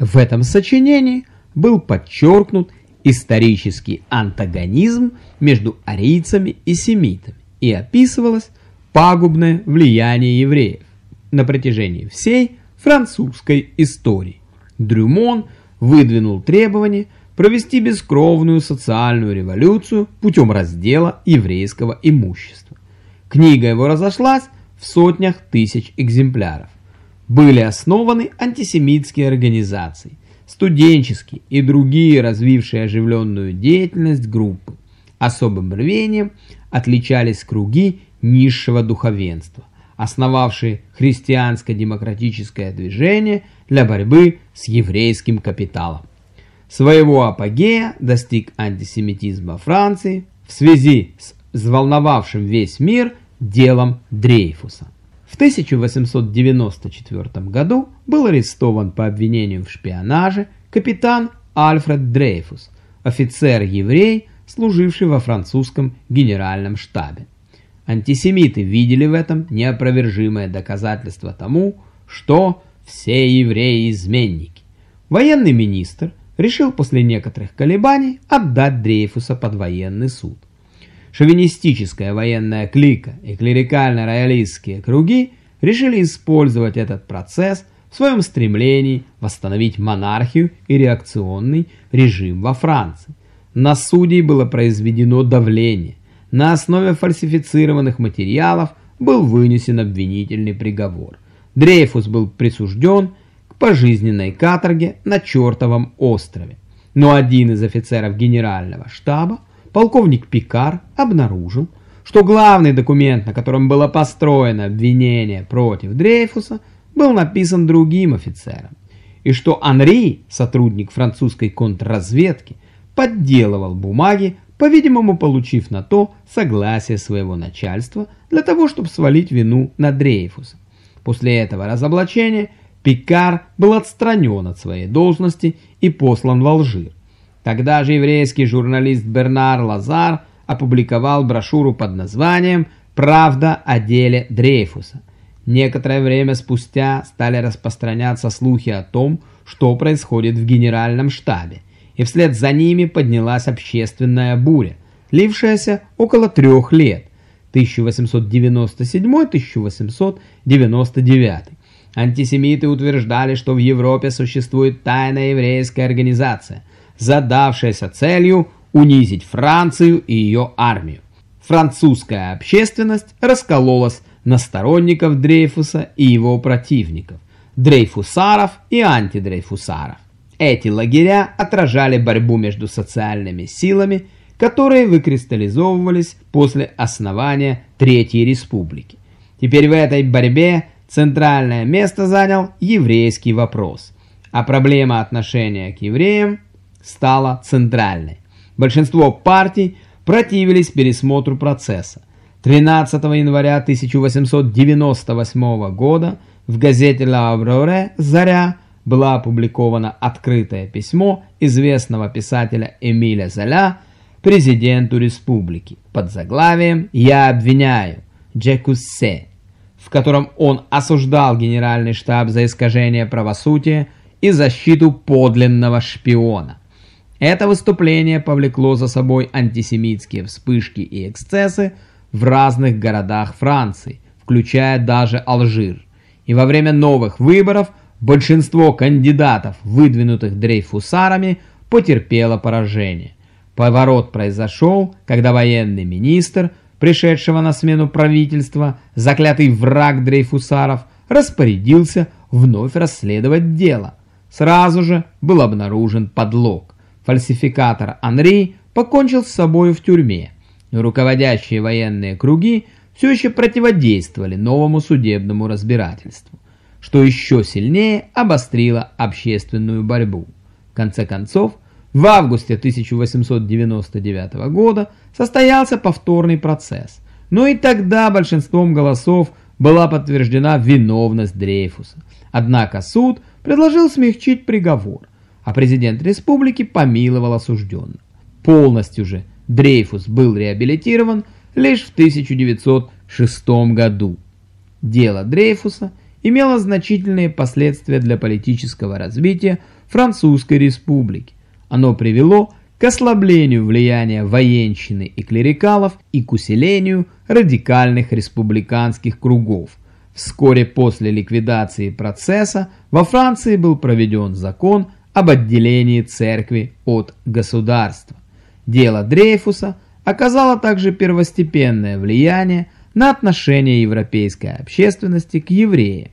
В этом сочинении был подчеркнут исторический антагонизм между арийцами и семитами и описывалось пагубное влияние евреев на протяжении всей французской истории. Дрюмон выдвинул требование провести бескровную социальную революцию путем раздела еврейского имущества. Книга его разошлась в сотнях тысяч экземпляров. Были основаны антисемитские организации, студенческие и другие развившие оживленную деятельность группы. Особым рвением отличались круги низшего духовенства, основавшие христианско-демократическое движение для борьбы с еврейским капиталом. Своего апогея достиг антисемитизм во Франции в связи с взволновавшим весь мир делом Дрейфуса. В 1894 году был арестован по обвинению в шпионаже капитан Альфред Дрейфус, офицер-еврей, служивший во французском генеральном штабе. Антисемиты видели в этом неопровержимое доказательство тому, что все евреи изменники. Военный министр решил после некоторых колебаний отдать Дрейфуса под военный суд. Шовинистическая военная клика и клерикально-роялистские круги решили использовать этот процесс в своем стремлении восстановить монархию и реакционный режим во Франции. На судей было произведено давление. На основе фальсифицированных материалов был вынесен обвинительный приговор. Дрейфус был присужден к пожизненной каторге на чертовом острове. Но один из офицеров генерального штаба полковник Пикар обнаружил, что главный документ, на котором было построено обвинение против Дрейфуса, был написан другим офицером, и что Анри, сотрудник французской контрразведки, подделывал бумаги, по-видимому, получив на то согласие своего начальства для того, чтобы свалить вину на Дрейфуса. После этого разоблачения Пикар был отстранен от своей должности и послан в Алжир. Тогда же еврейский журналист Бернар Лазар опубликовал брошюру под названием «Правда о деле Дрейфуса». Некоторое время спустя стали распространяться слухи о том, что происходит в генеральном штабе, и вслед за ними поднялась общественная буря, лившаяся около трех лет, 1897-1899. Антисемиты утверждали, что в Европе существует тайная еврейская организация, задавшаяся целью унизить Францию и ее армию. Французская общественность раскололась на сторонников Дрейфуса и его противников, дрейфусаров и антидрейфусаров. Эти лагеря отражали борьбу между социальными силами, которые выкристаллизовывались после основания Третьей Республики. Теперь в этой борьбе центральное место занял еврейский вопрос, а проблема отношения к евреям стала центральной. Большинство партий противились пересмотру процесса. 13 января 1898 года в газете «Ла Авроре» «Заря» было опубликовано открытое письмо известного писателя Эмиля Золя президенту республики под заглавием «Я обвиняю Джекуссе», в котором он осуждал генеральный штаб за искажение правосудия и защиту подлинного шпиона. Это выступление повлекло за собой антисемитские вспышки и эксцессы в разных городах Франции, включая даже Алжир. И во время новых выборов большинство кандидатов, выдвинутых дрейфусарами, потерпело поражение. Поворот произошел, когда военный министр, пришедшего на смену правительства, заклятый враг дрейфусаров, распорядился вновь расследовать дело. Сразу же был обнаружен подлог. Фальсификатор Анри покончил с собой в тюрьме. Руководящие военные круги все еще противодействовали новому судебному разбирательству, что еще сильнее обострило общественную борьбу. В конце концов, в августе 1899 года состоялся повторный процесс, но и тогда большинством голосов была подтверждена виновность Дрейфуса. Однако суд предложил смягчить приговор, а президент республики помиловал осужденных. Полностью же Дрейфус был реабилитирован лишь в 1906 году. Дело Дрейфуса имело значительные последствия для политического развития Французской республики. Оно привело к ослаблению влияния военщины и клерикалов и к усилению радикальных республиканских кругов. Вскоре после ликвидации процесса во Франции был проведен закон об отделении церкви от государства. Дело Дрейфуса оказало также первостепенное влияние на отношение европейской общественности к евреям,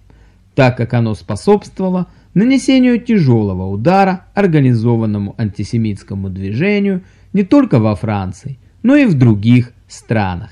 так как оно способствовало нанесению тяжелого удара организованному антисемитскому движению не только во Франции, но и в других странах.